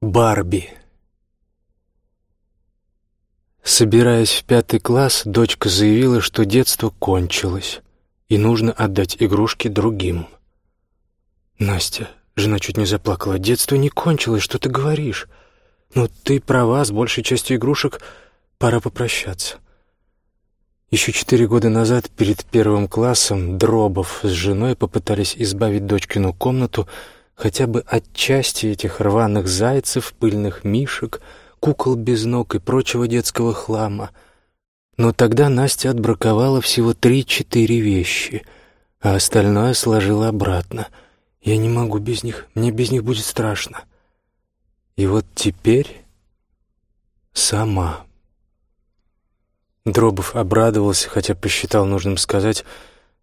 Барби. Собираясь в пятый класс, дочка заявила, что детство кончилось, и нужно отдать игрушки другим. «Настя», — жена чуть не заплакала, — «детство не кончилось, что ты говоришь? Ну, ты права, с большей частью игрушек пора попрощаться». Еще четыре года назад, перед первым классом, Дробов с женой попытались избавить дочкину комнату хотя бы от части этих рваных зайцев, пыльных мишек, кукол без ног и прочего детского хлама. Но тогда Настя отбраковала всего три-четыре вещи, а остальное сложила обратно. Я не могу без них, мне без них будет страшно. И вот теперь сама. Дробов обрадовался, хотя посчитал нужным сказать,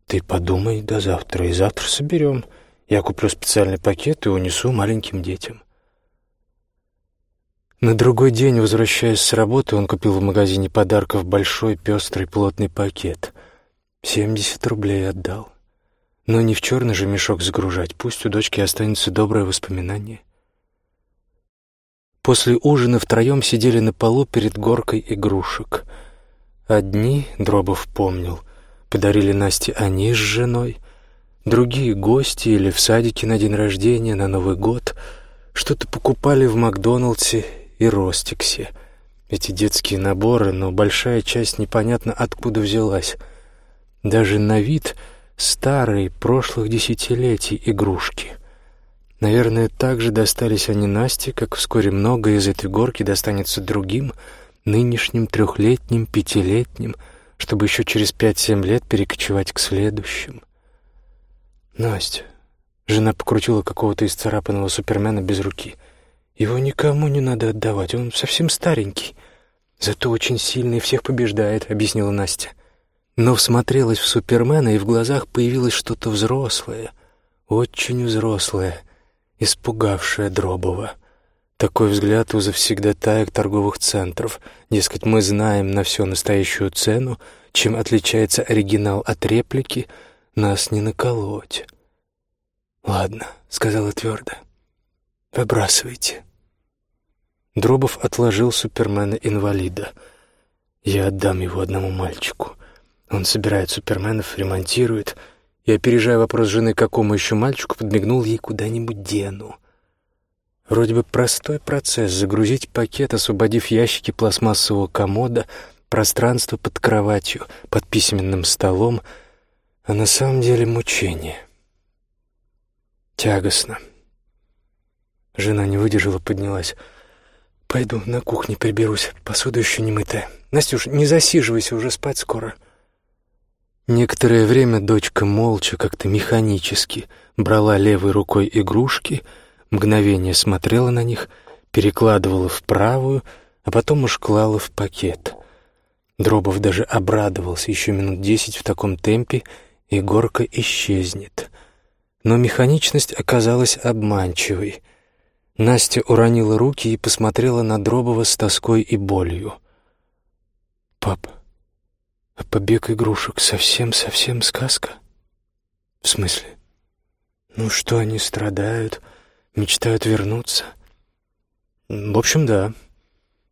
«Ты подумай до завтра, и завтра соберем». Я куплю специальный пакет и унесу маленьким детям. На другой день, возвращаясь с работы, он купил в магазине подарков большой, пестрый, плотный пакет. Семьдесят рублей отдал. Но не в черный же мешок загружать, пусть у дочки останется доброе воспоминание. После ужина втроем сидели на полу перед горкой игрушек. Одни, Дробов помнил, подарили Насте они с женой, Другие гости или в садике на день рождения, на Новый год что-то покупали в Макдоналдсе и Ростиксе. Эти детские наборы, но большая часть непонятно откуда взялась. Даже на вид старые, прошлых десятилетий игрушки. Наверное, так же достались они Насте, как вскоре многое из этой горки достанется другим, нынешним трехлетним, пятилетним, чтобы еще через пять-семь лет перекочевать к следующим. «Настя». Жена покрутила какого-то исцарапанного супермена без руки. «Его никому не надо отдавать, он совсем старенький. Зато очень сильный, всех побеждает», — объяснила Настя. Но всмотрелась в супермена, и в глазах появилось что-то взрослое, очень взрослое, испугавшее Дробова. Такой взгляд у завсегдатаек торговых центров. Дескать, мы знаем на все настоящую цену, чем отличается оригинал от реплики — нас не наколоть. «Ладно», — сказала твердо, — «выбрасывайте». Дробов отложил Супермена-инвалида. «Я отдам его одному мальчику. Он собирает Суперменов, ремонтирует. Я, опережая вопрос жены, какому еще мальчику, подмигнул ей куда-нибудь дену. Вроде бы простой процесс — загрузить пакет, освободив ящики пластмассового комода, пространство под кроватью, под письменным столом — а на самом деле мучение. Тягостно. Жена не выдержала, поднялась. «Пойду на кухне приберусь, посуда еще не мытая. Настюш, не засиживайся, уже спать скоро». Некоторое время дочка молча, как-то механически, брала левой рукой игрушки, мгновение смотрела на них, перекладывала в правую, а потом уж клала в пакет. Дробов даже обрадовался еще минут десять в таком темпе и горка исчезнет. Но механичность оказалась обманчивой. Настя уронила руки и посмотрела на Дробова с тоской и болью. «Пап, а побег игрушек совсем-совсем сказка?» «В смысле?» «Ну что, они страдают, мечтают вернуться?» «В общем, да».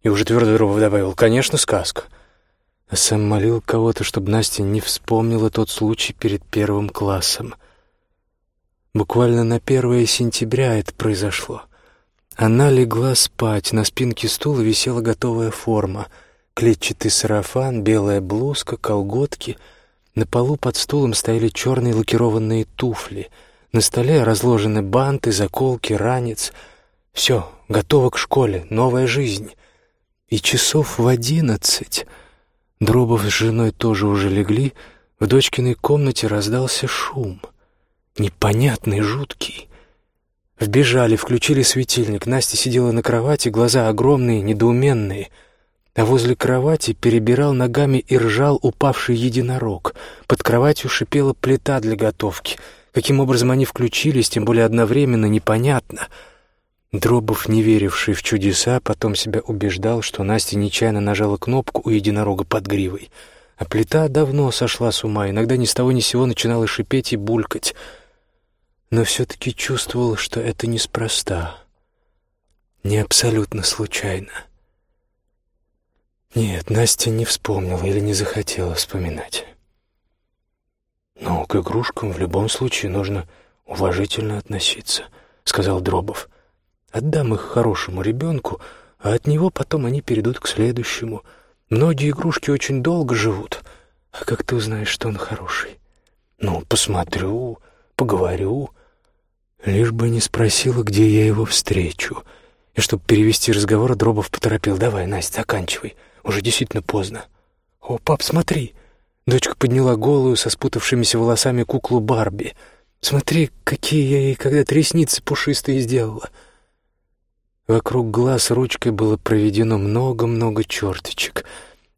И уже твердо Дробов добавил, «Конечно, сказка» а сам молил кого-то, чтобы Настя не вспомнила тот случай перед первым классом. Буквально на первое сентября это произошло. Она легла спать, на спинке стула висела готовая форма. Клетчатый сарафан, белая блузка, колготки. На полу под стулом стояли черные лакированные туфли. На столе разложены банты, заколки, ранец. Все, готово к школе, новая жизнь. И часов в одиннадцать Дробов с женой тоже уже легли. В дочкиной комнате раздался шум. Непонятный, жуткий. Вбежали, включили светильник. Настя сидела на кровати, глаза огромные, недоуменные. А возле кровати перебирал ногами и ржал упавший единорог. Под кроватью шипела плита для готовки. Каким образом они включились, тем более одновременно, непонятно — Дробов, не веривший в чудеса, потом себя убеждал, что Настя нечаянно нажала кнопку у единорога под гривой. А плита давно сошла с ума, иногда ни с того ни с сего начинала шипеть и булькать. Но все-таки чувствовал, что это неспроста. не абсолютно случайно. Нет, Настя не вспомнила или не захотела вспоминать. «Но к игрушкам в любом случае нужно уважительно относиться», — сказал Дробов. «Отдам их хорошему ребенку, а от него потом они перейдут к следующему. Многие игрушки очень долго живут. А как ты узнаешь, что он хороший?» «Ну, посмотрю, поговорю». Лишь бы не спросила, где я его встречу. И чтобы перевести разговор, Дробов поторопил. «Давай, Настя, заканчивай. Уже действительно поздно». «О, пап, смотри!» Дочка подняла голую со спутавшимися волосами куклу Барби. «Смотри, какие я ей когда-то ресницы пушистые сделала!» Вокруг глаз ручкой было проведено много-много черточек.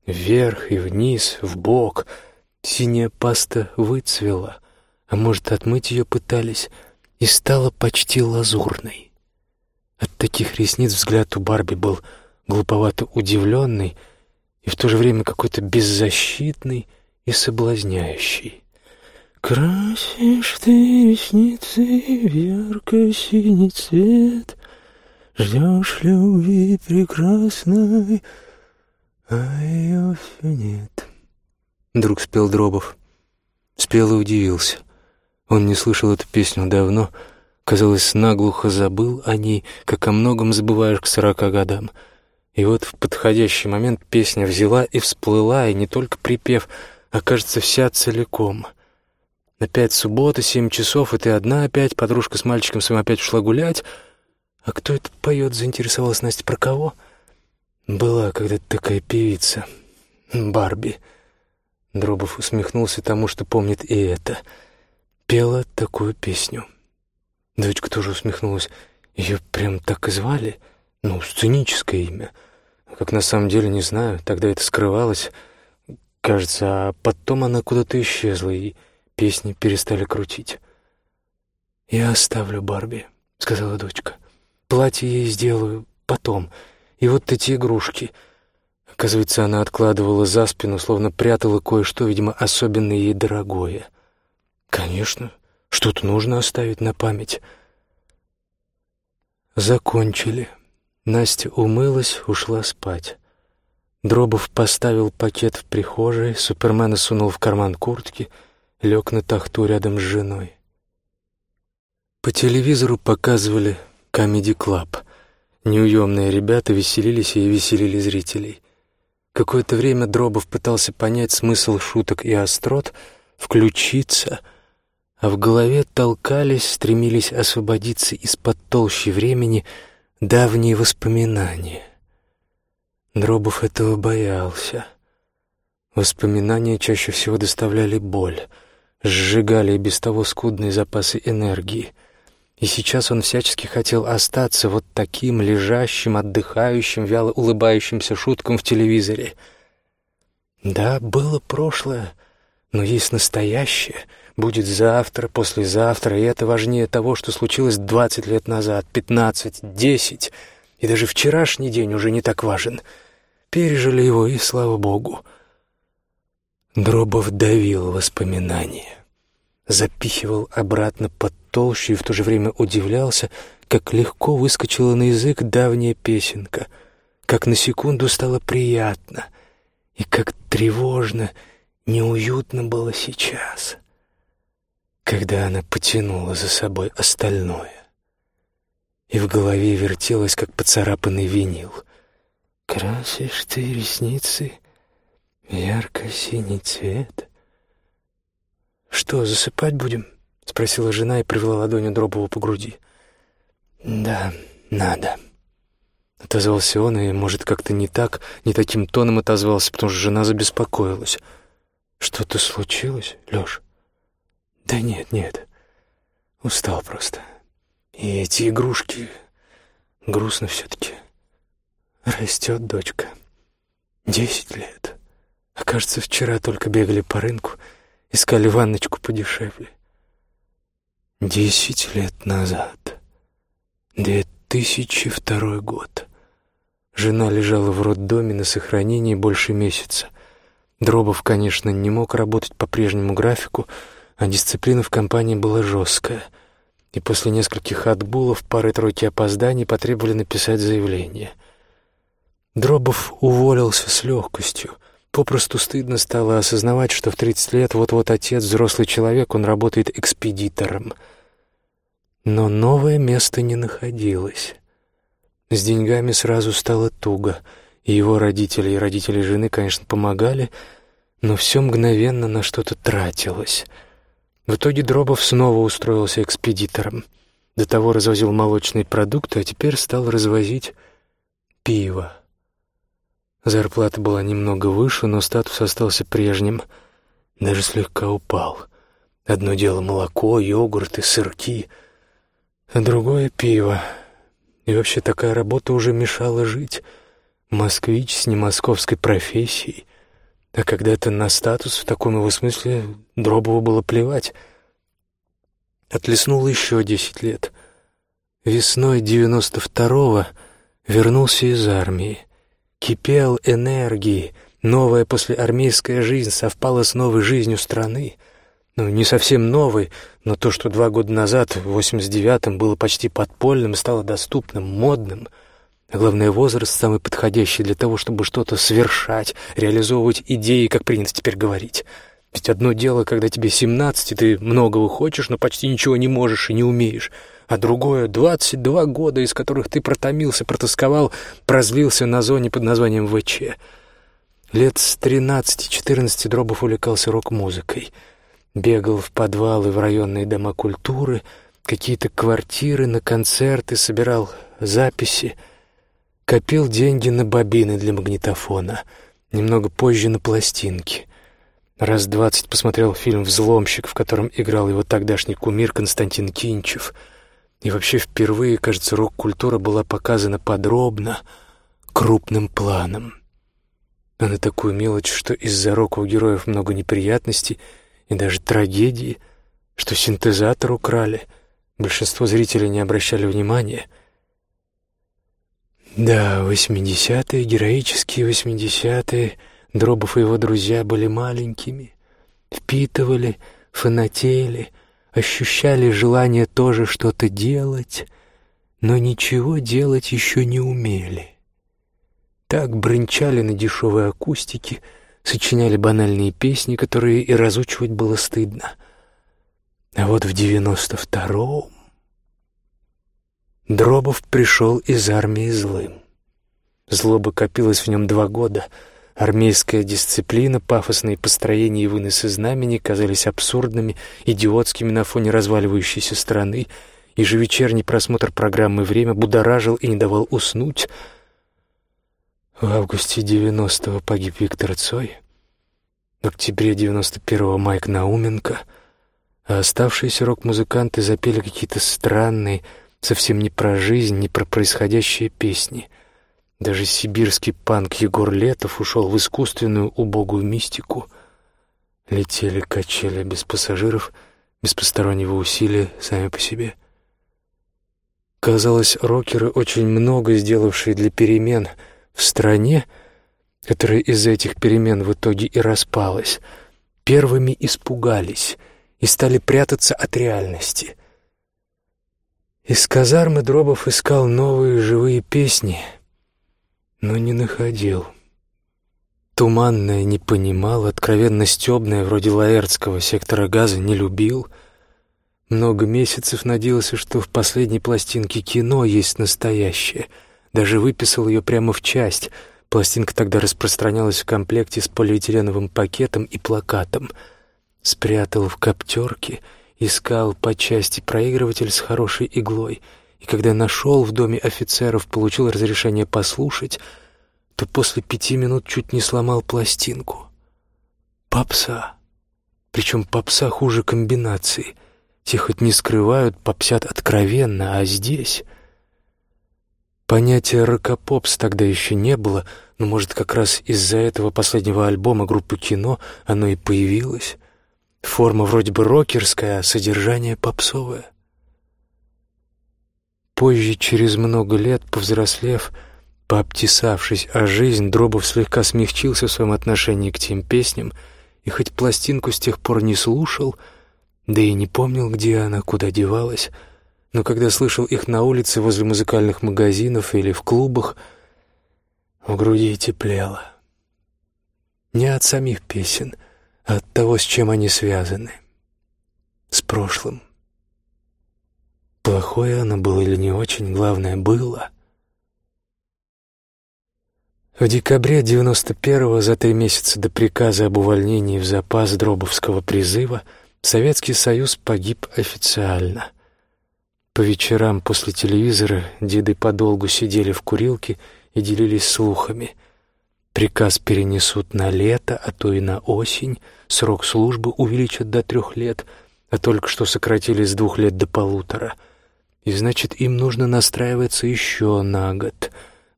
Вверх и вниз, в бок. Синяя паста выцвела, а может, отмыть ее пытались, и стала почти лазурной. От таких ресниц взгляд у Барби был глуповато удивленный и в то же время какой-то беззащитный и соблазняющий. «Красишь ты ресницы в ярко-синий цвет, Ждешь любви прекрасной, а ее все нет». Вдруг спел Дробов. Спел и удивился. Он не слышал эту песню давно, казалось, наглухо забыл о ней, как о многом забываешь к сорока годам. И вот в подходящий момент песня взяла и всплыла, и не только припев — окажется вся целиком. Опять суббота, семь часов, и ты одна опять, подружка с мальчиком своим опять ушла гулять. А кто это поет, заинтересовалась Настя, про кого? Была когда-то такая певица, Барби. Дробов усмехнулся тому, что помнит и это. Пела такую песню. Дочка тоже усмехнулась. Ее прям так и звали? Ну, сценическое имя. Как на самом деле, не знаю, тогда это скрывалось кажется, а потом она куда-то исчезла, и песни перестали крутить. «Я оставлю Барби», — сказала дочка. «Платье ей сделаю потом. И вот эти игрушки». Оказывается, она откладывала за спину, словно прятала кое-что, видимо, особенно ей дорогое. «Конечно, что-то нужно оставить на память». Закончили. Настя умылась, ушла спать. Дробов поставил пакет в прихожей, Супермена сунул в карман куртки, лег на тахту рядом с женой. По телевизору показывали «Камеди Клаб». Неуемные ребята веселились и веселили зрителей. Какое-то время Дробов пытался понять смысл шуток и острот, включиться, а в голове толкались, стремились освободиться из-под толщи времени давние воспоминания — Дробов этого боялся. Воспоминания чаще всего доставляли боль, сжигали и без того скудные запасы энергии. И сейчас он всячески хотел остаться вот таким лежащим, отдыхающим, вяло улыбающимся шуткам в телевизоре. Да, было прошлое, но есть настоящее, будет завтра, послезавтра, и это важнее того, что случилось двадцать лет назад, пятнадцать, десять, и даже вчерашний день уже не так важен — пережили его, и слава богу. Дробов давил воспоминания, запихивал обратно под толщу и в то же время удивлялся, как легко выскочила на язык давняя песенка, как на секунду стало приятно и как тревожно, неуютно было сейчас, когда она потянула за собой остальное. И в голове вертелось, как поцарапанный винил — Красишь ты ресницы ярко-синий цвет. Что, засыпать будем? Спросила жена и привела ладонью Дробову по груди. Да, надо. Отозвался он, и, может, как-то не так, не таким тоном отозвался, потому что жена забеспокоилась. Что-то случилось, Лёш? Да нет, нет. Устал просто. И эти игрушки... Грустно все-таки. Растет дочка. Десять лет. А кажется, вчера только бегали по рынку, искали ванночку подешевле. Десять лет назад. Две тысячи второй год. Жена лежала в роддоме на сохранении больше месяца. Дробов, конечно, не мог работать по прежнему графику, а дисциплина в компании была жесткая. и после нескольких отгулов, пары-тройки опозданий потребовали написать заявление. Дробов уволился с легкостью. Попросту стыдно стало осознавать, что в 30 лет вот-вот отец, взрослый человек, он работает экспедитором. Но новое место не находилось. С деньгами сразу стало туго, и его родители и родители жены, конечно, помогали, но все мгновенно на что-то тратилось. В итоге Дробов снова устроился экспедитором. До того развозил молочные продукты, а теперь стал развозить пиво. Зарплата была немного выше, но статус остался прежним, даже слегка упал. Одно дело молоко, йогурты, сырки, а другое — пиво — и вообще такая работа уже мешала жить. Москвич с немосковской профессией. А когда-то на статус в таком его смысле Дробову было плевать. Отлеснуло еще десять лет. Весной девяносто второго вернулся из армии. Кипел энергией. Новая послеармейская жизнь совпала с новой жизнью страны — ну, не совсем новый, но то, что два года назад, в 89-м, было почти подпольным, стало доступным, модным. А главное, возраст самый подходящий для того, чтобы что-то совершать, реализовывать идеи, как принято теперь говорить. Ведь одно дело, когда тебе 17, и ты многого хочешь, но почти ничего не можешь и не умеешь. А другое — 22 года, из которых ты протомился, протасковал, прозлился на зоне под названием ВЧ. Лет с 13-14 Дробов увлекался рок-музыкой — Бегал в подвалы, в районные дома культуры, какие-то квартиры, на концерты, собирал записи, копил деньги на бобины для магнитофона, немного позже на пластинки. Раз двадцать посмотрел фильм «Взломщик», в котором играл его тогдашний кумир Константин Кинчев. И вообще впервые, кажется, рок-культура была показана подробно, крупным планом. А на такую мелочь, что из-за рока у героев много неприятностей — и даже трагедии, что синтезатор украли. Большинство зрителей не обращали внимания. Да, восьмидесятые, героические восьмидесятые, Дробов и его друзья были маленькими, впитывали, фанатели, ощущали желание тоже что-то делать, но ничего делать еще не умели. Так бренчали на дешевой акустике — сочиняли банальные песни, которые и разучивать было стыдно. А вот в девяносто втором Дробов пришел из армии злым. Злоба копилась в нем два года. Армейская дисциплина, пафосные построения и выносы знамени казались абсурдными, идиотскими на фоне разваливающейся страны. Ежевечерний просмотр программы «Время» будоражил и не давал уснуть — в августе 90-го погиб Виктор Цой, в октябре 91-го Майк Науменко, а оставшиеся рок-музыканты запели какие-то странные, совсем не про жизнь, не про происходящие песни. Даже сибирский панк Егор Летов ушел в искусственную убогую мистику. Летели качели без пассажиров, без постороннего усилия, сами по себе. Казалось, рокеры, очень много сделавшие для перемен — в стране, которая из-за этих перемен в итоге и распалась, первыми испугались и стали прятаться от реальности. Из казармы Дробов искал новые живые песни, но не находил. Туманное не понимал, откровенно стебное, вроде Лаэртского, сектора газа не любил. Много месяцев надеялся, что в последней пластинке кино есть настоящее — даже выписал ее прямо в часть. Пластинка тогда распространялась в комплекте с полиэтиленовым пакетом и плакатом. Спрятал в коптерке, искал по части проигрыватель с хорошей иглой. И когда нашел в доме офицеров, получил разрешение послушать, то после пяти минут чуть не сломал пластинку. Попса. Причем попса хуже комбинации. Те хоть не скрывают, попсят откровенно, а здесь... Понятия «рокопопс» тогда еще не было, но, может, как раз из-за этого последнего альбома группы «Кино» оно и появилось. Форма вроде бы рокерская, а содержание попсовое. Позже, через много лет, повзрослев, пообтесавшись о жизнь, Дробов слегка смягчился в своем отношении к тем песням, и хоть пластинку с тех пор не слушал, да и не помнил, где она, куда девалась, но когда слышал их на улице возле музыкальных магазинов или в клубах, в груди теплело. Не от самих песен, а от того, с чем они связаны. С прошлым. Плохое оно было или не очень, главное, было. В декабре 91-го, за три месяца до приказа об увольнении в запас Дробовского призыва, Советский Союз погиб официально. По вечерам после телевизора деды подолгу сидели в курилке и делились слухами. Приказ перенесут на лето, а то и на осень, срок службы увеличат до трех лет, а только что сократили с двух лет до полутора. И значит, им нужно настраиваться еще на год.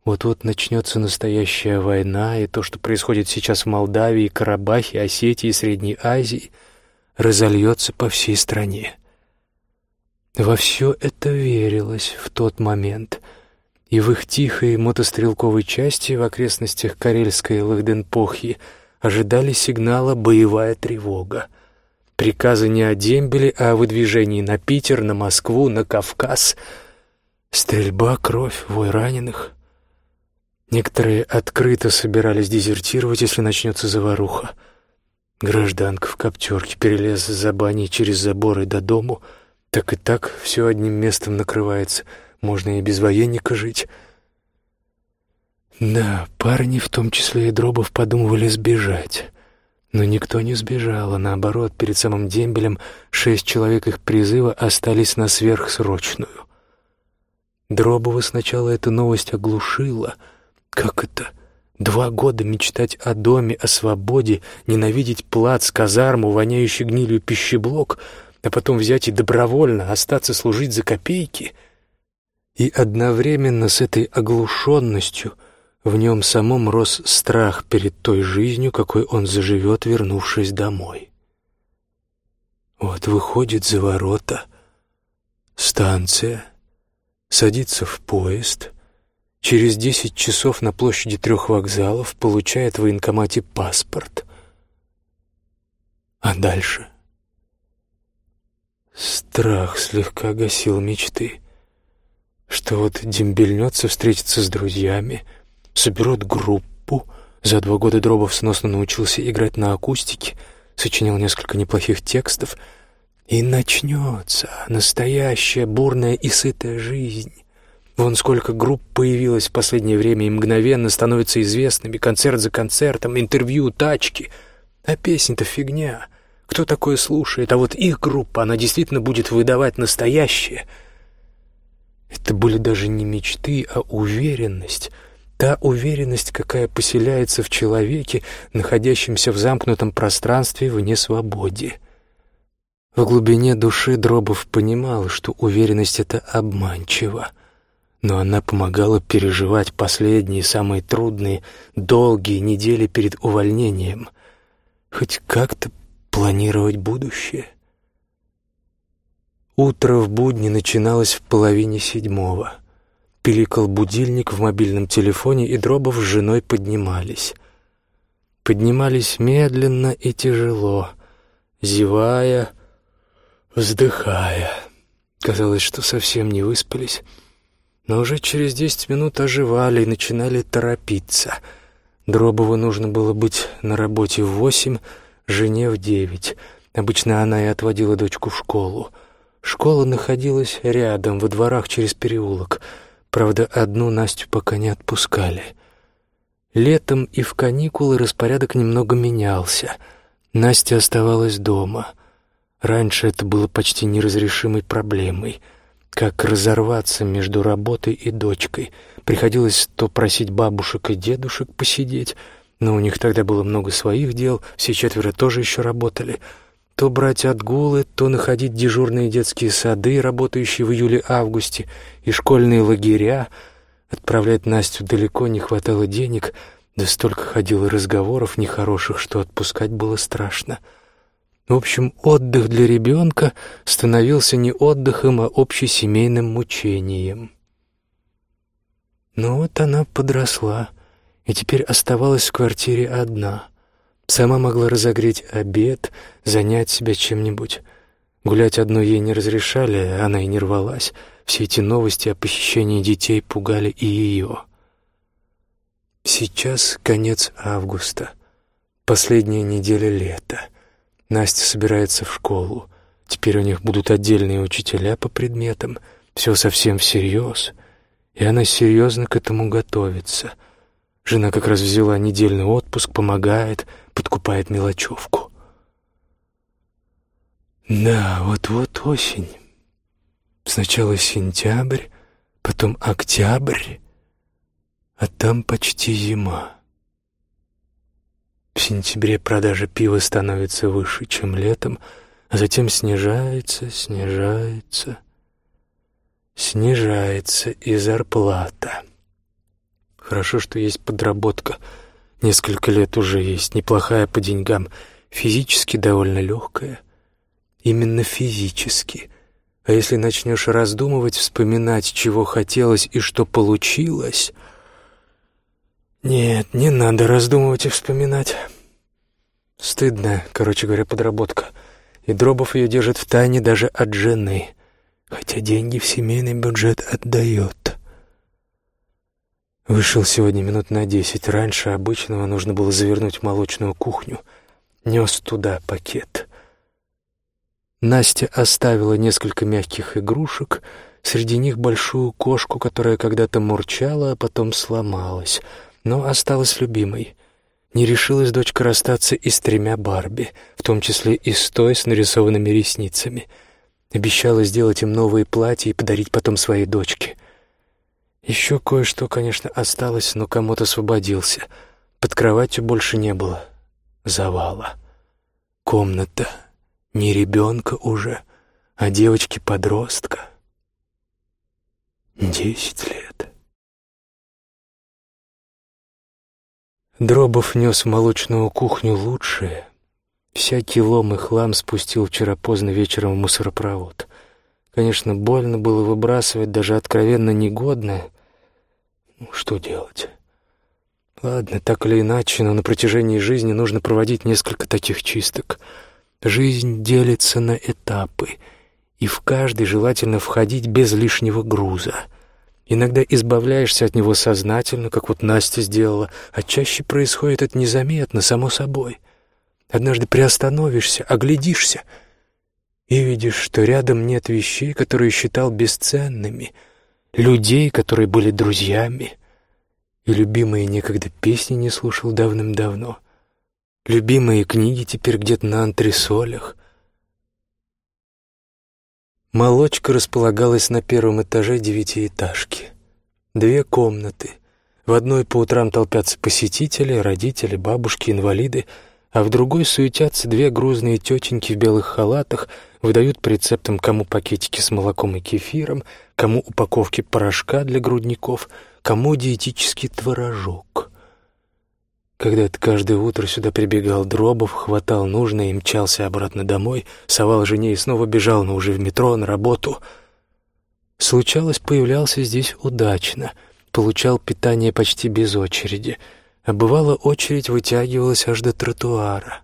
Вот-вот начнется настоящая война, и то, что происходит сейчас в Молдавии, Карабахе, Осетии Средней Азии, разольется по всей стране. Во все это верилось в тот момент, и в их тихой мотострелковой части в окрестностях Карельской Лахденпохи ожидали сигнала «боевая тревога». Приказы не о дембеле, а о выдвижении на Питер, на Москву, на Кавказ. Стрельба, кровь, вой раненых. Некоторые открыто собирались дезертировать, если начнется заваруха. Гражданка в коптерке перелез за баней через заборы до дому — так и так все одним местом накрывается. Можно и без военника жить. Да, парни, в том числе и Дробов, подумывали сбежать. Но никто не сбежал, а наоборот, перед самым дембелем шесть человек их призыва остались на сверхсрочную. Дробова сначала эта новость оглушила. Как это? Два года мечтать о доме, о свободе, ненавидеть плац, казарму, воняющий гнилью пищеблок — а потом взять и добровольно остаться служить за копейки. И одновременно с этой оглушенностью в нем самом рос страх перед той жизнью, какой он заживет, вернувшись домой. Вот выходит за ворота, станция, садится в поезд, через десять часов на площади трех вокзалов получает в военкомате паспорт. А дальше — Страх слегка гасил мечты. Что вот дембельнется, встретится с друзьями, соберет группу. За два года Дробов сносно научился играть на акустике, сочинял несколько неплохих текстов. И начнется настоящая бурная и сытая жизнь. Вон сколько групп появилось в последнее время и мгновенно становятся известными, концерт за концертом, интервью, тачки. А песня-то фигня — кто такое слушает? А вот их группа, она действительно будет выдавать настоящее. Это были даже не мечты, а уверенность. Та уверенность, какая поселяется в человеке, находящемся в замкнутом пространстве вне свободы. В глубине души Дробов понимал, что уверенность — это обманчиво. Но она помогала переживать последние, самые трудные, долгие недели перед увольнением. Хоть как-то планировать будущее. Утро в будни начиналось в половине седьмого. Пиликал будильник в мобильном телефоне, и Дробов с женой поднимались. Поднимались медленно и тяжело, зевая, вздыхая. Казалось, что совсем не выспались, но уже через десять минут оживали и начинали торопиться. Дробову нужно было быть на работе в восемь, жене в девять. Обычно она и отводила дочку в школу. Школа находилась рядом, во дворах через переулок. Правда, одну Настю пока не отпускали. Летом и в каникулы распорядок немного менялся. Настя оставалась дома. Раньше это было почти неразрешимой проблемой. Как разорваться между работой и дочкой. Приходилось то просить бабушек и дедушек посидеть, но у них тогда было много своих дел, все четверо тоже еще работали. То брать отгулы, то находить дежурные детские сады, работающие в июле-августе, и школьные лагеря. Отправлять Настю далеко не хватало денег, да столько ходило разговоров нехороших, что отпускать было страшно. В общем, отдых для ребенка становился не отдыхом, а общесемейным мучением. Но вот она подросла и теперь оставалась в квартире одна. Сама могла разогреть обед, занять себя чем-нибудь. Гулять одной ей не разрешали, она и не рвалась. Все эти новости о похищении детей пугали и ее. Сейчас конец августа, последняя неделя лета. Настя собирается в школу. Теперь у них будут отдельные учителя по предметам. Все совсем всерьез. И она серьезно к этому готовится. Жена как раз взяла недельный отпуск, помогает, подкупает мелочевку. Да, вот-вот осень. Сначала сентябрь, потом октябрь, а там почти зима. В сентябре продажа пива становится выше, чем летом, а затем снижается, снижается, снижается и зарплата. Хорошо, что есть подработка. Несколько лет уже есть, неплохая по деньгам, физически довольно легкая. Именно физически. А если начнешь раздумывать, вспоминать, чего хотелось и что получилось... Нет, не надо раздумывать и вспоминать. Стыдная, короче говоря, подработка. И Дробов ее держит в тайне даже от жены, хотя деньги в семейный бюджет отдает. Вышел сегодня минут на десять. Раньше обычного нужно было завернуть молочную кухню. Нес туда пакет. Настя оставила несколько мягких игрушек, среди них большую кошку, которая когда-то мурчала, а потом сломалась, но осталась любимой. Не решилась дочка расстаться и с тремя Барби, в том числе и с той с нарисованными ресницами. Обещала сделать им новые платья и подарить потом своей дочке — еще кое-что, конечно, осталось, но комод освободился. Под кроватью больше не было завала. Комната не ребенка уже, а девочки-подростка. Десять лет. Дробов нес в молочную кухню лучшее. Всякий лом и хлам спустил вчера поздно вечером в мусоропровод. Конечно, больно было выбрасывать даже откровенно негодное, что делать? Ладно, так или иначе, но на протяжении жизни нужно проводить несколько таких чисток. Жизнь делится на этапы, и в каждый желательно входить без лишнего груза. Иногда избавляешься от него сознательно, как вот Настя сделала, а чаще происходит это незаметно, само собой. Однажды приостановишься, оглядишься и видишь, что рядом нет вещей, которые считал бесценными — людей, которые были друзьями, и любимые некогда песни не слушал давным-давно, любимые книги теперь где-то на антресолях. Молочка располагалась на первом этаже девятиэтажки. Две комнаты. В одной по утрам толпятся посетители, родители, бабушки, инвалиды, а в другой суетятся две грузные тетеньки в белых халатах, выдают по рецептам кому пакетики с молоком и кефиром, кому упаковки порошка для грудников, кому диетический творожок. Когда-то каждое утро сюда прибегал Дробов, хватал нужное и мчался обратно домой, совал жене и снова бежал, но уже в метро, на работу. Случалось, появлялся здесь удачно, получал питание почти без очереди, а бывало, очередь вытягивалась аж до тротуара.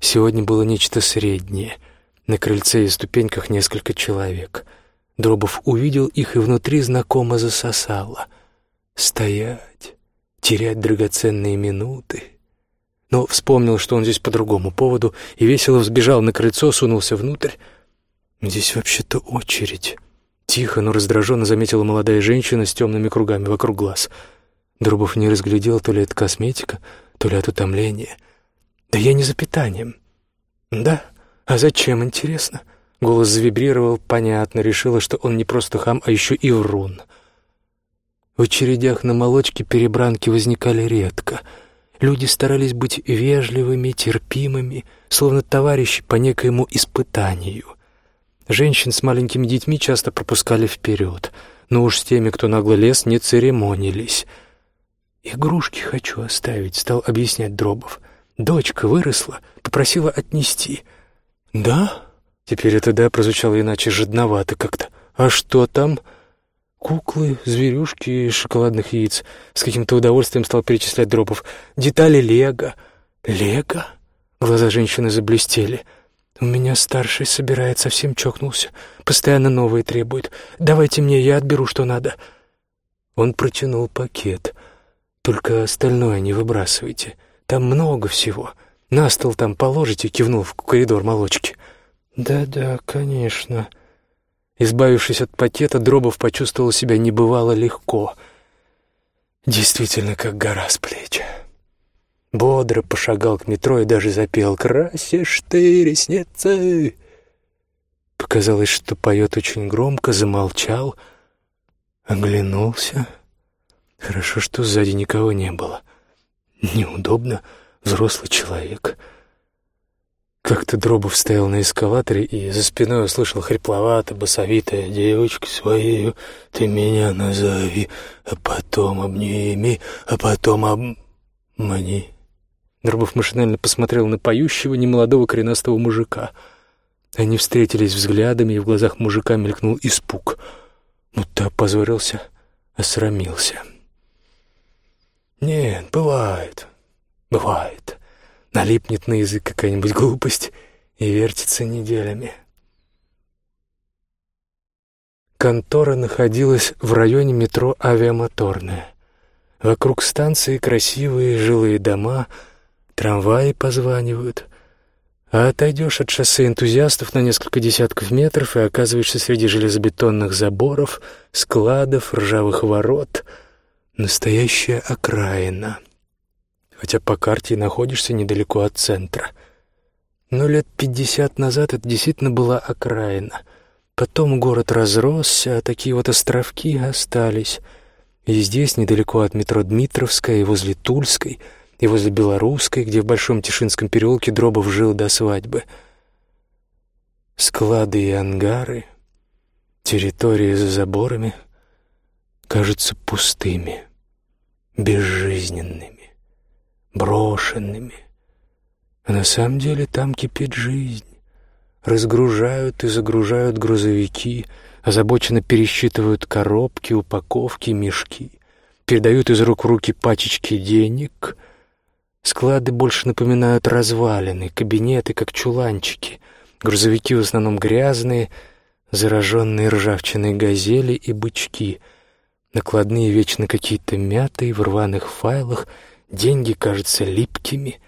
Сегодня было нечто среднее. На крыльце и ступеньках несколько человек — Дробов увидел их и внутри знакомо засосало. Стоять, терять драгоценные минуты. Но вспомнил, что он здесь по другому поводу, и весело взбежал на крыльцо, сунулся внутрь. «Здесь вообще-то очередь». Тихо, но раздраженно заметила молодая женщина с темными кругами вокруг глаз. Дробов не разглядел, то ли это косметика, то ли от утомления. «Да я не за питанием». «Да? А зачем, интересно?» Голос завибрировал, понятно, решила, что он не просто хам, а еще и врун. В очередях на молочке перебранки возникали редко. Люди старались быть вежливыми, терпимыми, словно товарищи по некоему испытанию. Женщин с маленькими детьми часто пропускали вперед, но уж с теми, кто нагло лез, не церемонились. «Игрушки хочу оставить», — стал объяснять Дробов. «Дочка выросла, попросила отнести». «Да?» Теперь это «да» прозвучало иначе, жадновато как-то. «А что там?» «Куклы, зверюшки шоколадных яиц». С каким-то удовольствием стал перечислять Дропов. «Детали Лего». «Лего?» Глаза женщины заблестели. У меня старший собирает, совсем чокнулся. Постоянно новые требует. Давайте мне, я отберу, что надо. Он протянул пакет. Только остальное не выбрасывайте. Там много всего. На стол там положите, кивнул в коридор молочки. Да-да, конечно. Избавившись от пакета, Дробов почувствовал себя небывало легко. Действительно, как гора с плеч. Бодро пошагал к метро и даже запел «Красишь ты ресницы!» Показалось, что поет очень громко, замолчал, оглянулся. Хорошо, что сзади никого не было. Неудобно, взрослый человек. Как-то Дробов стоял на эскалаторе и за спиной услышал хрипловато, басовитое «Девочка свою, ты меня назови, а потом обними, а потом обмани». Дробов машинально посмотрел на поющего немолодого коренастого мужика. Они встретились взглядами, и в глазах мужика мелькнул испуг. Будто опозорился, осрамился. «Нет, бывает, бывает. Налипнет на язык какая-нибудь глупость и вертится неделями». Контора находилась в районе метро «Авиамоторная». Вокруг станции красивые жилые дома — трамваи позванивают. А отойдешь от шоссе энтузиастов на несколько десятков метров и оказываешься среди железобетонных заборов, складов, ржавых ворот. Настоящая окраина. Хотя по карте находишься недалеко от центра. Но лет пятьдесят назад это действительно была окраина. Потом город разросся, а такие вот островки остались. И здесь, недалеко от метро Дмитровская и возле Тульской — и возле Белорусской, где в Большом Тишинском переулке Дробов жил до свадьбы. Склады и ангары, территории за заборами кажутся пустыми, безжизненными, брошенными. А на самом деле там кипит жизнь. Разгружают и загружают грузовики, озабоченно пересчитывают коробки, упаковки, мешки, передают из рук в руки пачечки денег — Склады больше напоминают развалины, кабинеты, как чуланчики. Грузовики в основном грязные, зараженные ржавчиной газели и бычки. Накладные вечно какие-то мятые, в рваных файлах, деньги кажутся липкими.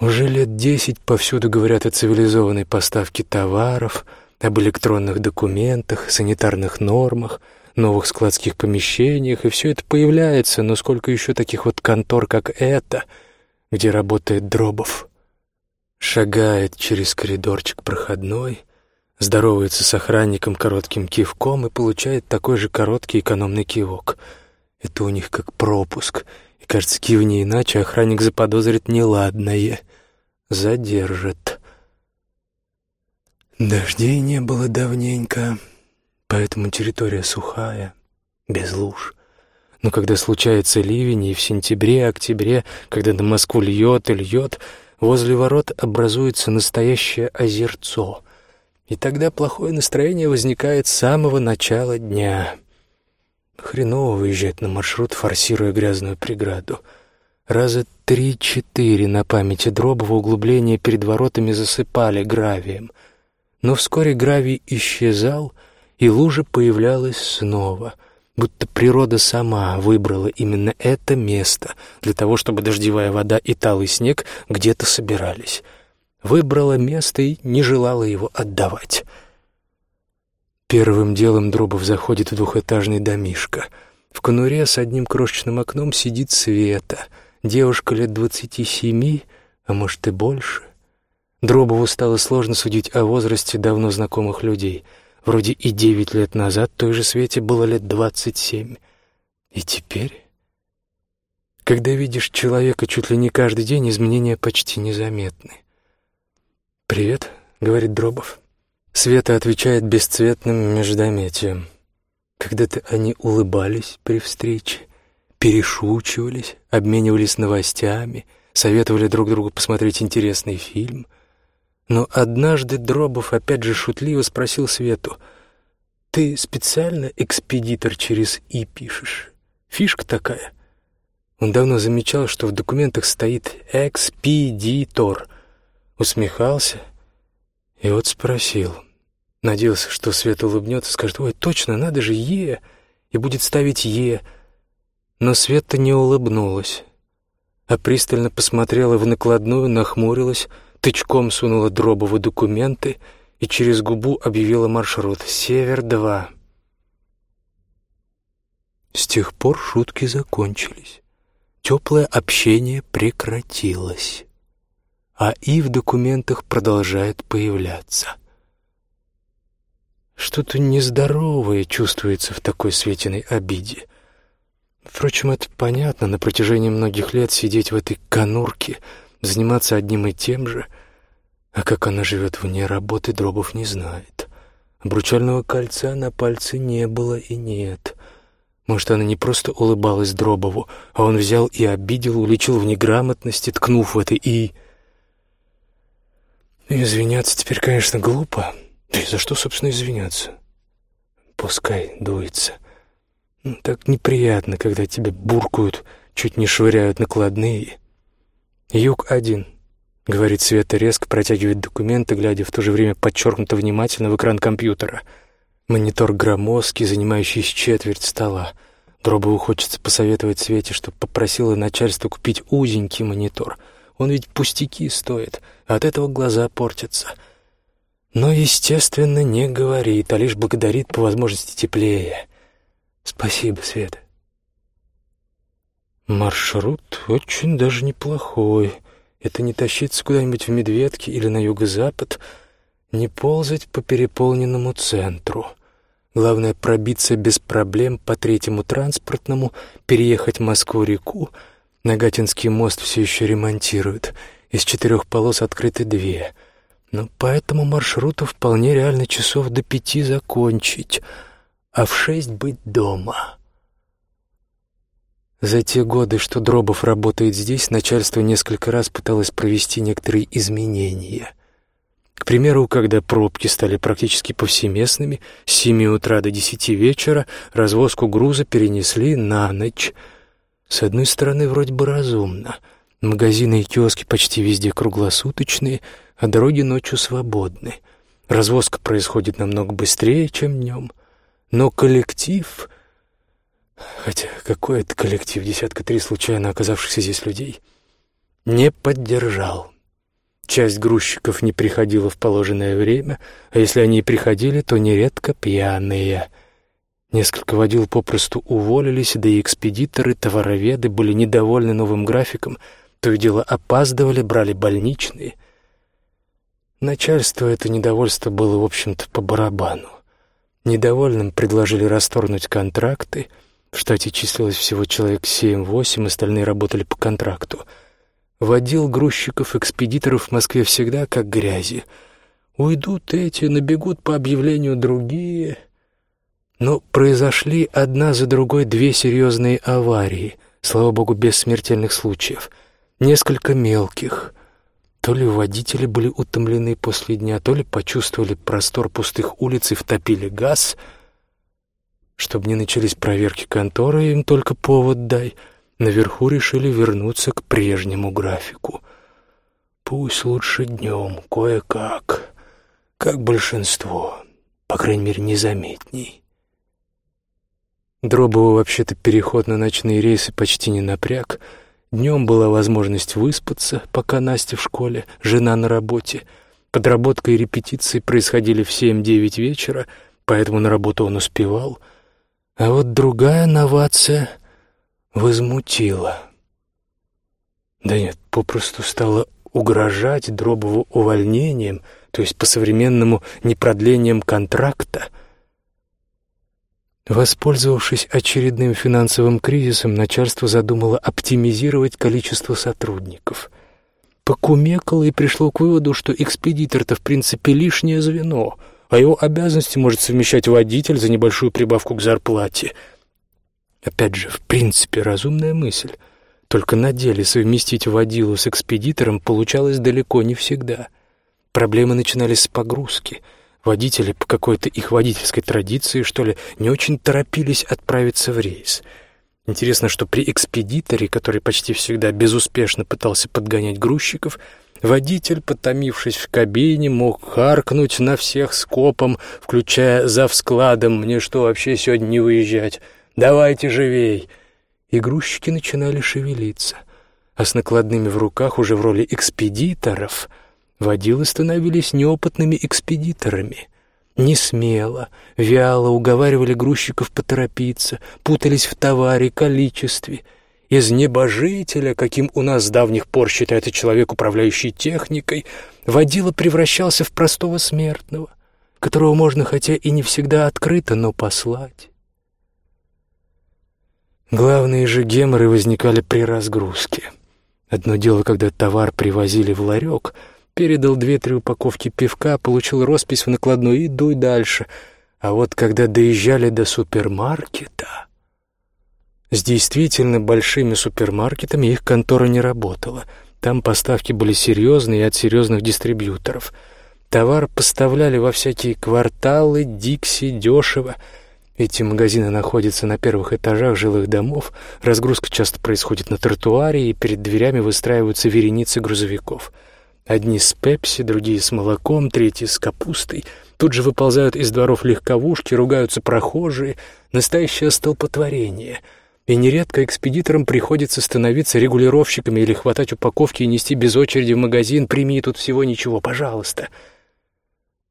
Уже лет десять повсюду говорят о цивилизованной поставке товаров, об электронных документах, санитарных нормах — новых складских помещениях, и все это появляется, но сколько еще таких вот контор, как эта, где работает Дробов. Шагает через коридорчик проходной, здоровается с охранником коротким кивком и получает такой же короткий экономный кивок. Это у них как пропуск, и, кажется, кивни иначе охранник заподозрит неладное. Задержит. Дождей не было давненько. Поэтому территория сухая, без луж. Но когда случается ливень, и в сентябре, октябре, когда на Москву льет и льет, возле ворот образуется настоящее озерцо. И тогда плохое настроение возникает с самого начала дня. Хреново выезжать на маршрут, форсируя грязную преграду. Раза три-четыре на памяти Дробова углубления перед воротами засыпали гравием. Но вскоре гравий исчезал — и лужа появлялась снова, будто природа сама выбрала именно это место для того, чтобы дождевая вода и талый снег где-то собирались. Выбрала место и не желала его отдавать. Первым делом Дробов заходит в двухэтажный домишко. В конуре с одним крошечным окном сидит Света, девушка лет двадцати семи, а может и больше. Дробову стало сложно судить о возрасте давно знакомых людей — Вроде и девять лет назад той же Свете было лет двадцать семь. И теперь... Когда видишь человека чуть ли не каждый день, изменения почти незаметны. «Привет», — говорит Дробов. Света отвечает бесцветным междометием. Когда-то они улыбались при встрече, перешучивались, обменивались новостями, советовали друг другу посмотреть интересный фильм — но однажды Дробов опять же шутливо спросил Свету, «Ты специально экспедитор через «и» пишешь? Фишка такая». Он давно замечал, что в документах стоит «экспедитор». Усмехался, И вот спросил. Надеялся, что Света улыбнется, скажет, «Ой, точно, надо же, Е!» и будет ставить «Е». Но Света не улыбнулась, а пристально посмотрела в накладную, нахмурилась, тычком сунула Дробову документы и через губу объявила маршрут «Север-2». С тех пор шутки закончились. Теплое общение прекратилось. А И в документах продолжает появляться. Что-то нездоровое чувствуется в такой Светиной обиде. Впрочем, это понятно, на протяжении многих лет сидеть в этой конурке, заниматься одним и тем же. А как она живет вне работы, Дробов не знает. Обручального кольца на пальце не было и нет. Может, она не просто улыбалась Дробову, а он взял и обидел, уличил в неграмотности, ткнув в это «и». Извиняться теперь, конечно, глупо. Да и за что, собственно, извиняться? Пускай дуется. Ну, так неприятно, когда тебя буркают, чуть не швыряют накладные. Юг один, — говорит Света резко, протягивает документы, глядя в то же время подчеркнуто внимательно в экран компьютера — Монитор громоздкий, занимающий четверть стола. Дробову хочется посоветовать Свете, чтобы попросила начальство купить узенький монитор. Он ведь пустяки стоит, от этого глаза портятся. Но, естественно, не говорит, а лишь благодарит по возможности теплее. Спасибо, Света. Маршрут очень даже неплохой. Это не тащиться куда-нибудь в Медведки или на юго-запад, не ползать по переполненному центру — Главное — пробиться без проблем по третьему транспортному, переехать Москву-реку. Нагатинский мост все еще ремонтируют. Из четырех полос открыты две. Но по этому маршруту вполне реально часов до пяти закончить, а в шесть быть дома. За те годы, что Дробов работает здесь, начальство несколько раз пыталось провести некоторые изменения — к примеру, когда пробки стали практически повсеместными, с семи утра до десяти вечера развозку груза перенесли на ночь. С одной стороны, вроде бы разумно. Магазины и киоски почти везде круглосуточные, а дороги ночью свободны. Развозка происходит намного быстрее, чем днем. Но коллектив... Хотя какой это коллектив, десятка три случайно оказавшихся здесь людей, не поддержал. Часть грузчиков не приходила в положенное время, а если они и приходили, то нередко пьяные. Несколько водил попросту уволились, да и экспедиторы, товароведы были недовольны новым графиком, то и дело опаздывали, брали больничные. Начальство это недовольство было, в общем-то, по барабану. Недовольным предложили расторгнуть контракты. В штате числилось всего человек семь-восемь, остальные работали по контракту — Водил грузчиков-экспедиторов в Москве всегда как грязи. Уйдут эти, набегут по объявлению другие. Но произошли одна за другой две серьезные аварии, слава богу, без смертельных случаев. Несколько мелких. То ли водители были утомлены после дня, то ли почувствовали простор пустых улиц и втопили газ. Чтобы не начались проверки конторы, им только повод дай — наверху решили вернуться к прежнему графику. Пусть лучше днем, кое-как, как большинство, по крайней мере, незаметней. Дробову вообще-то переход на ночные рейсы почти не напряг. Днем была возможность выспаться, пока Настя в школе, жена на работе. Подработка и репетиции происходили в семь-девять вечера, поэтому на работу он успевал. А вот другая новация возмутило. Да нет, попросту стало угрожать Дробову увольнением, то есть по-современному непродлением контракта. Воспользовавшись очередным финансовым кризисом, начальство задумало оптимизировать количество сотрудников. Покумекало и пришло к выводу, что экспедитор-то в принципе лишнее звено, а его обязанности может совмещать водитель за небольшую прибавку к зарплате — Опять же, в принципе, разумная мысль. Только на деле совместить водилу с экспедитором получалось далеко не всегда. Проблемы начинались с погрузки. Водители по какой-то их водительской традиции, что ли, не очень торопились отправиться в рейс. Интересно, что при экспедиторе, который почти всегда безуспешно пытался подгонять грузчиков, Водитель, потомившись в кабине, мог харкнуть на всех скопом, включая за складом. «Мне что, вообще сегодня не выезжать? Давайте живей!» И грузчики начинали шевелиться, а с накладными в руках уже в роли экспедиторов водилы становились неопытными экспедиторами. Не смело, вяло уговаривали грузчиков поторопиться, путались в товаре, количестве — из небожителя, каким у нас с давних пор считается человек, управляющий техникой, водила превращался в простого смертного, которого можно хотя и не всегда открыто, но послать. Главные же геморы возникали при разгрузке. Одно дело, когда товар привозили в ларек, передал две-три упаковки пивка, получил роспись в накладной и дуй дальше. А вот когда доезжали до супермаркета... С действительно большими супермаркетами их контора не работала. Там поставки были серьезные от серьезных дистрибьюторов. Товар поставляли во всякие кварталы, дикси, дешево. Эти магазины находятся на первых этажах жилых домов, разгрузка часто происходит на тротуаре, и перед дверями выстраиваются вереницы грузовиков. Одни с пепси, другие с молоком, третьи с капустой. Тут же выползают из дворов легковушки, ругаются прохожие. Настоящее столпотворение — и нередко экспедиторам приходится становиться регулировщиками или хватать упаковки и нести без очереди в магазин «Прими тут всего ничего, пожалуйста».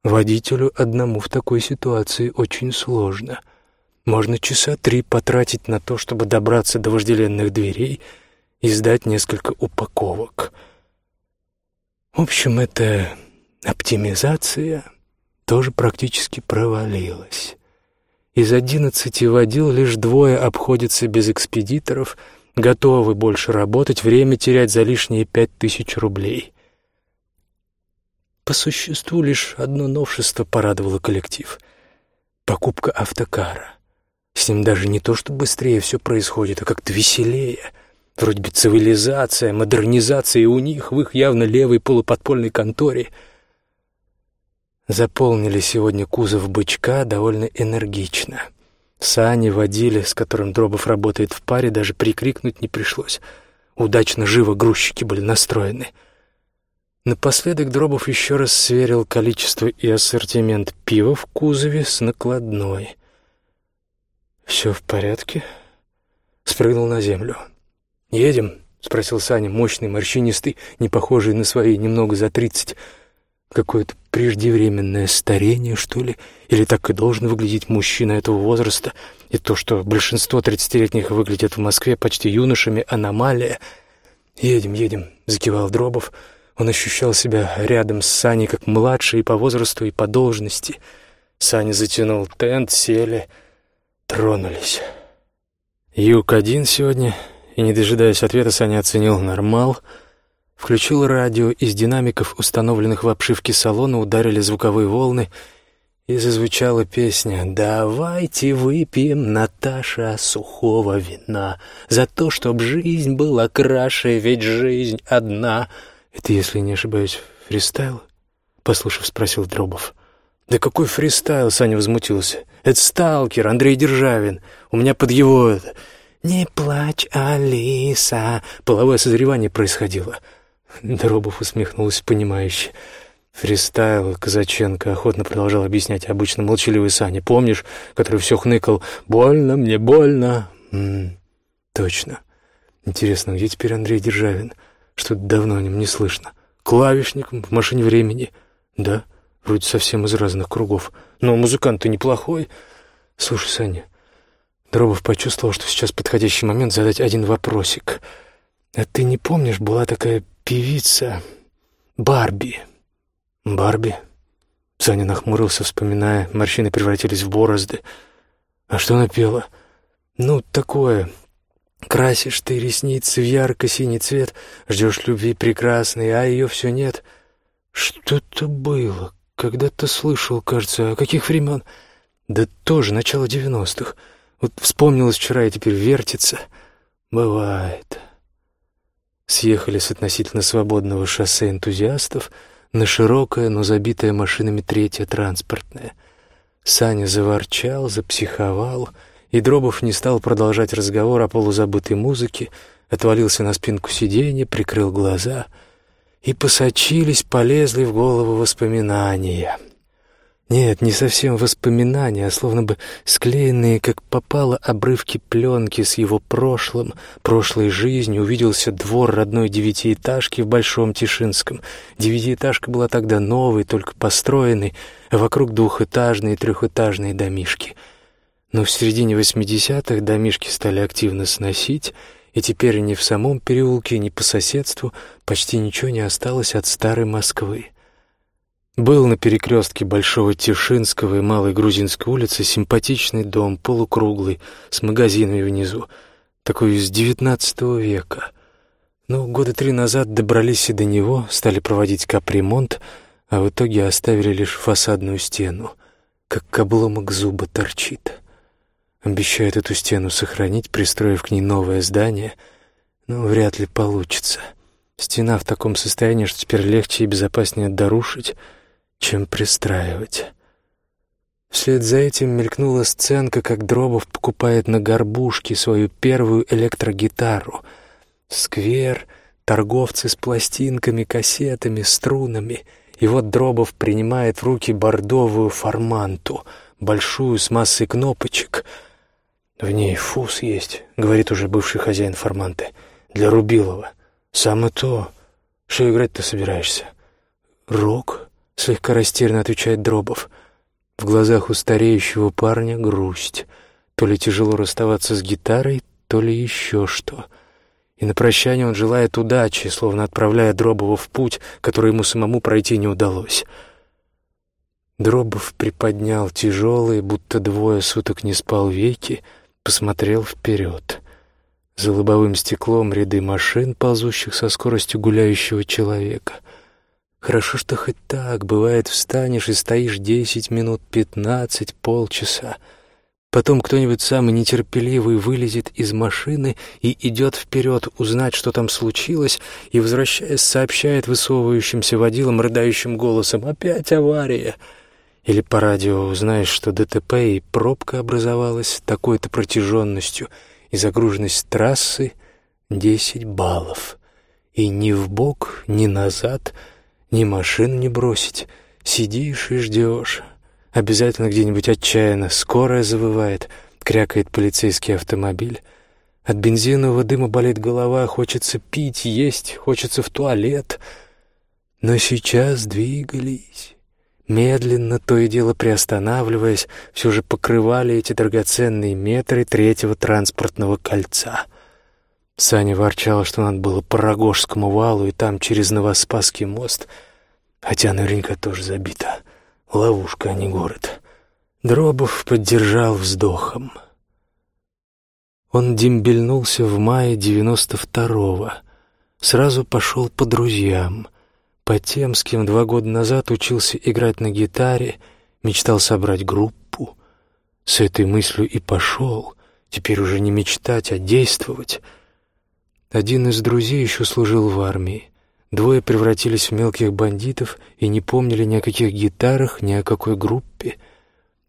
Водителю одному в такой ситуации очень сложно. Можно часа три потратить на то, чтобы добраться до вожделенных дверей и сдать несколько упаковок. В общем, эта оптимизация тоже практически провалилась. Из одиннадцати водил лишь двое обходятся без экспедиторов, готовы больше работать, время терять за лишние пять тысяч рублей. По существу лишь одно новшество порадовало коллектив — покупка автокара. С ним даже не то, что быстрее все происходит, а как-то веселее. Вроде бы цивилизация, модернизация у них, в их явно левой полуподпольной конторе — заполнили сегодня кузов бычка довольно энергично. Сани водили, с которым Дробов работает в паре, даже прикрикнуть не пришлось. Удачно живо грузчики были настроены. Напоследок Дробов еще раз сверил количество и ассортимент пива в кузове с накладной. «Все в порядке?» Спрыгнул на землю. «Едем?» — спросил Саня, мощный, морщинистый, не похожий на свои, немного за тридцать, Какое-то преждевременное старение, что ли? Или так и должен выглядеть мужчина этого возраста? И то, что большинство тридцатилетних выглядят в Москве почти юношами, аномалия. «Едем, едем», — закивал Дробов. Он ощущал себя рядом с Саней как младший и по возрасту, и по должности. Саня затянул тент, сели, тронулись. Юг-1 сегодня, и, не дожидаясь ответа, Саня оценил «нормал», Включил радио, из динамиков, установленных в обшивке салона, ударили звуковые волны, и зазвучала песня «Давайте выпьем, Наташа, сухого вина, за то, чтоб жизнь была краше, ведь жизнь одна». «Это, если не ошибаюсь, фристайл?» — послушав, спросил Дробов. «Да какой фристайл?» — Саня возмутился. «Это сталкер, Андрей Державин. У меня под его...» «Не плачь, Алиса!» Половое созревание происходило. Дробов усмехнулся понимающе. Фристайл Казаченко охотно продолжал объяснять обычно молчаливый Саня. Помнишь, который все хныкал «Больно, мне больно». М -м, точно. Интересно, где теперь Андрей Державин? Что-то давно о нем не слышно. Клавишник в машине времени. Да, вроде совсем из разных кругов. Но музыкант-то неплохой. Слушай, Саня, Дробов почувствовал, что сейчас подходящий момент задать один вопросик. А ты не помнишь, была такая певица Барби. Барби? Саня нахмурился, вспоминая, морщины превратились в борозды. А что она пела? Ну, такое. Красишь ты ресницы в ярко-синий цвет, ждешь любви прекрасной, а ее все нет. Что-то было. Когда-то слышал, кажется, о каких времен? Да тоже начало девяностых. Вот вспомнилось вчера и теперь вертится. Бывает съехали с относительно свободного шоссе энтузиастов на широкое, но забитое машинами третье транспортное. Саня заворчал, запсиховал, и Дробов не стал продолжать разговор о полузабытой музыке, отвалился на спинку сиденья, прикрыл глаза и посочились, полезли в голову воспоминания. Нет, не совсем воспоминания, а словно бы склеенные, как попало, обрывки пленки с его прошлым, прошлой жизнью. Увиделся двор родной девятиэтажки в Большом Тишинском. Девятиэтажка была тогда новой, только построенной, вокруг двухэтажные и трехэтажные домишки. Но в середине восьмидесятых домишки стали активно сносить, и теперь ни в самом переулке, ни по соседству почти ничего не осталось от старой Москвы. Был на перекрестке Большого Тишинского и Малой Грузинской улицы симпатичный дом, полукруглый, с магазинами внизу, такой из девятнадцатого века. Но года три назад добрались и до него, стали проводить капремонт, а в итоге оставили лишь фасадную стену, как обломок зуба торчит. Обещают эту стену сохранить, пристроив к ней новое здание, но вряд ли получится. Стена в таком состоянии, что теперь легче и безопаснее дорушить — чем пристраивать. Вслед за этим мелькнула сценка, как Дробов покупает на горбушке свою первую электрогитару. Сквер, торговцы с пластинками, кассетами, струнами. И вот Дробов принимает в руки бордовую форманту, большую с массой кнопочек. «В ней фуз есть», — говорит уже бывший хозяин форманты, — «для Рубилова. Самое то. Что играть-то собираешься?» «Рок?» Слегка растерянно отвечает Дробов. В глазах у стареющего парня грусть. То ли тяжело расставаться с гитарой, то ли еще что. И на прощание он желает удачи, словно отправляя Дробова в путь, который ему самому пройти не удалось. Дробов приподнял тяжелые, будто двое суток не спал веки, посмотрел вперед. За лобовым стеклом ряды машин, ползущих со скоростью гуляющего человека — Хорошо, что хоть так, бывает, встанешь и стоишь десять минут, пятнадцать, полчаса. Потом кто-нибудь самый нетерпеливый вылезет из машины и идет вперед узнать, что там случилось, и, возвращаясь, сообщает высовывающимся водилам рыдающим голосом «Опять авария!» Или по радио узнаешь, что ДТП и пробка образовалась такой-то протяженностью, и загруженность трассы — десять баллов. И ни бок, ни назад — ни машину не бросить. Сидишь и ждешь. Обязательно где-нибудь отчаянно. Скорая завывает, крякает полицейский автомобиль. От бензинового дыма болит голова, хочется пить, есть, хочется в туалет. Но сейчас двигались. Медленно, то и дело приостанавливаясь, все же покрывали эти драгоценные метры третьего транспортного кольца — Саня ворчала, что надо было по Рогожскому валу и там через Новоспасский мост, хотя наверняка тоже забита. Ловушка, а не город. Дробов поддержал вздохом. Он дембельнулся в мае девяносто второго. Сразу пошел по друзьям. По тем, с кем два года назад учился играть на гитаре, мечтал собрать группу. С этой мыслью и пошел. Теперь уже не мечтать, а действовать — один из друзей еще служил в армии. Двое превратились в мелких бандитов и не помнили ни о каких гитарах, ни о какой группе.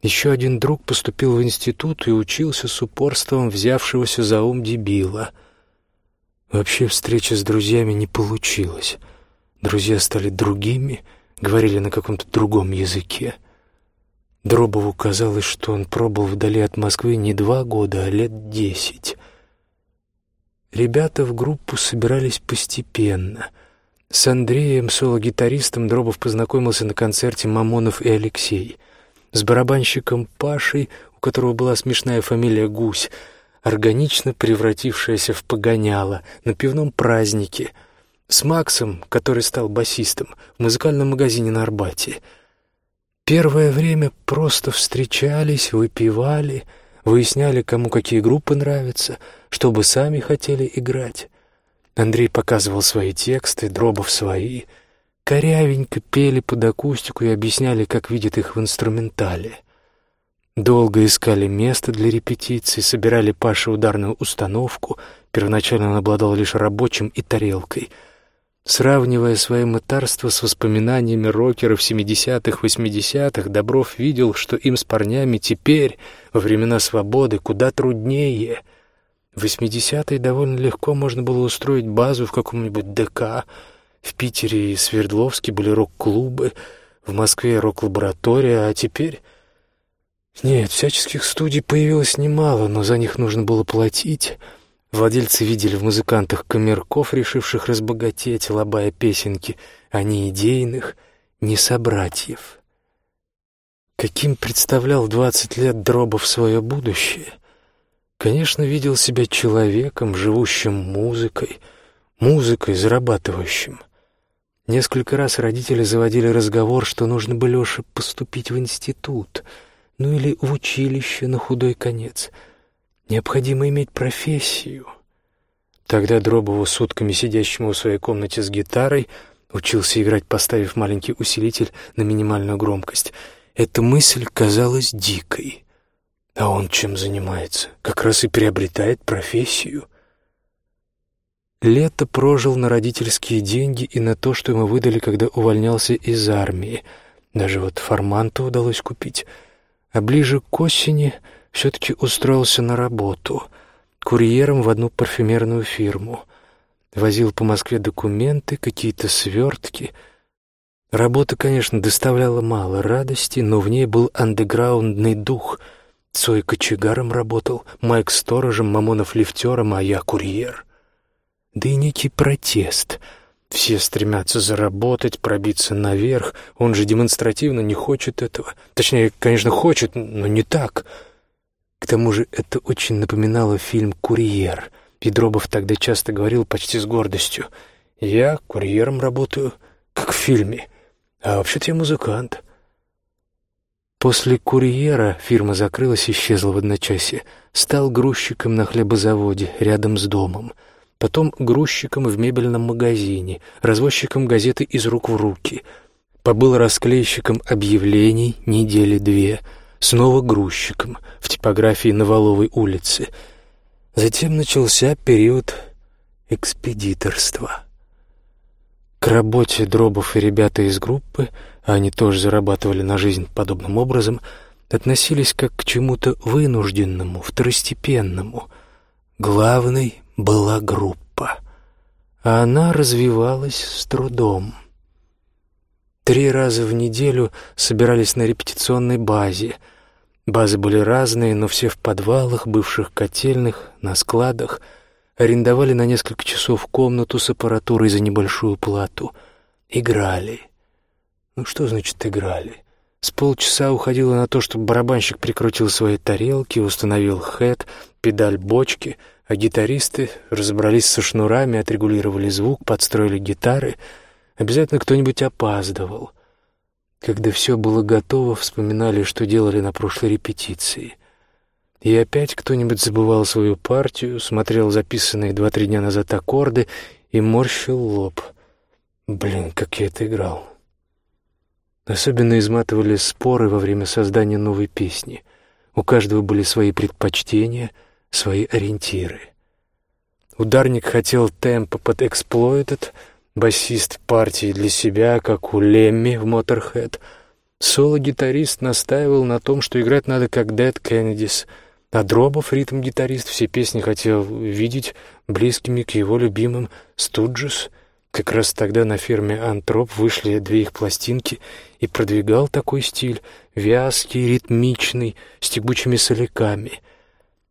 Еще один друг поступил в институт и учился с упорством взявшегося за ум дебила. Вообще встреча с друзьями не получилась. Друзья стали другими, говорили на каком-то другом языке. Дробову казалось, что он пробыл вдали от Москвы не два года, а лет десять — Ребята в группу собирались постепенно. С Андреем, соло-гитаристом, Дробов познакомился на концерте «Мамонов и Алексей». С барабанщиком Пашей, у которого была смешная фамилия Гусь, органично превратившаяся в погоняло на пивном празднике. С Максом, который стал басистом, в музыкальном магазине на Арбате. Первое время просто встречались, выпивали — выясняли, кому какие группы нравятся, чтобы сами хотели играть. Андрей показывал свои тексты, Дробов свои. Корявенько пели под акустику и объясняли, как видят их в инструментале. Долго искали место для репетиций, собирали Паше ударную установку. Первоначально он обладал лишь рабочим и тарелкой — Сравнивая свое мытарство с воспоминаниями рокеров 70-х, 80-х, Добров видел, что им с парнями теперь, во времена свободы, куда труднее. В 80-е довольно легко можно было устроить базу в каком-нибудь ДК. В Питере и Свердловске были рок-клубы, в Москве рок-лаборатория, а теперь... Нет, всяческих студий появилось немало, но за них нужно было платить. Владельцы видели в музыкантах коммерков, решивших разбогатеть, лобая песенки, а не идейных, не собратьев. Каким представлял двадцать лет Дробов свое будущее? Конечно, видел себя человеком, живущим музыкой, музыкой, зарабатывающим. Несколько раз родители заводили разговор, что нужно бы Леше поступить в институт, ну или в училище на худой конец. Необходимо иметь профессию. Тогда Дробову, сутками сидящему в своей комнате с гитарой, учился играть, поставив маленький усилитель на минимальную громкость. Эта мысль казалась дикой. А он чем занимается? Как раз и приобретает профессию. Лето прожил на родительские деньги и на то, что ему выдали, когда увольнялся из армии. Даже вот форманта удалось купить. А ближе к осени все-таки устроился на работу. Курьером в одну парфюмерную фирму. Возил по Москве документы, какие-то свертки. Работа, конечно, доставляла мало радости, но в ней был андеграундный дух. Цой кочегаром работал, Майк сторожем, Мамонов лифтером, а я курьер да и некий протест. Все стремятся заработать, пробиться наверх. Он же демонстративно не хочет этого. Точнее, конечно, хочет, но не так. К тому же это очень напоминало фильм «Курьер». Педробов тогда часто говорил почти с гордостью. «Я курьером работаю, как в фильме. А вообще-то я музыкант». После «Курьера» фирма закрылась и исчезла в одночасье. Стал грузчиком на хлебозаводе рядом с домом — потом грузчиком в мебельном магазине, развозчиком газеты из рук в руки. Побыл расклейщиком объявлений недели две, снова грузчиком в типографии на Воловой улице. Затем начался период экспедиторства. К работе Дробов и ребята из группы, а они тоже зарабатывали на жизнь подобным образом, относились как к чему-то вынужденному, второстепенному. Главной была группа, а она развивалась с трудом. Три раза в неделю собирались на репетиционной базе. Базы были разные, но все в подвалах, бывших котельных, на складах. Арендовали на несколько часов комнату с аппаратурой за небольшую плату. Играли. Ну что значит играли? С полчаса уходило на то, чтобы барабанщик прикрутил свои тарелки, установил хэт, педаль бочки — а гитаристы разобрались со шнурами, отрегулировали звук, подстроили гитары. Обязательно кто-нибудь опаздывал. Когда все было готово, вспоминали, что делали на прошлой репетиции. И опять кто-нибудь забывал свою партию, смотрел записанные два-три дня назад аккорды и морщил лоб. Блин, как я это играл. Особенно изматывали споры во время создания новой песни. У каждого были свои предпочтения — свои ориентиры. Ударник хотел темпа под эксплойтед, басист партии для себя, как у Лемми в Моторхед. Соло-гитарист настаивал на том, что играть надо как Дэд Кеннедис, а Дробов, ритм-гитарист, все песни хотел видеть близкими к его любимым Студжес. Как раз тогда на фирме «Антроп» вышли две их пластинки и продвигал такой стиль, вязкий, ритмичный, с тягучими соляками —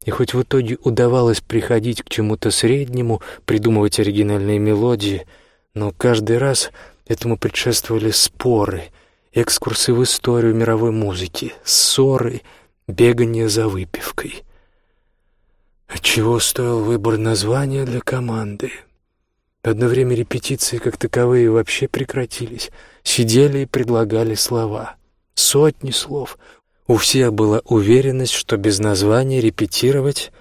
и хоть в итоге удавалось приходить к чему-то среднему, придумывать оригинальные мелодии, но каждый раз этому предшествовали споры, экскурсы в историю мировой музыки, ссоры, бегание за выпивкой. Отчего стоил выбор названия для команды? Одно время репетиции как таковые вообще прекратились. Сидели и предлагали слова. Сотни слов, у всех была уверенность, что без названия репетировать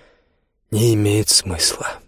не имеет смысла.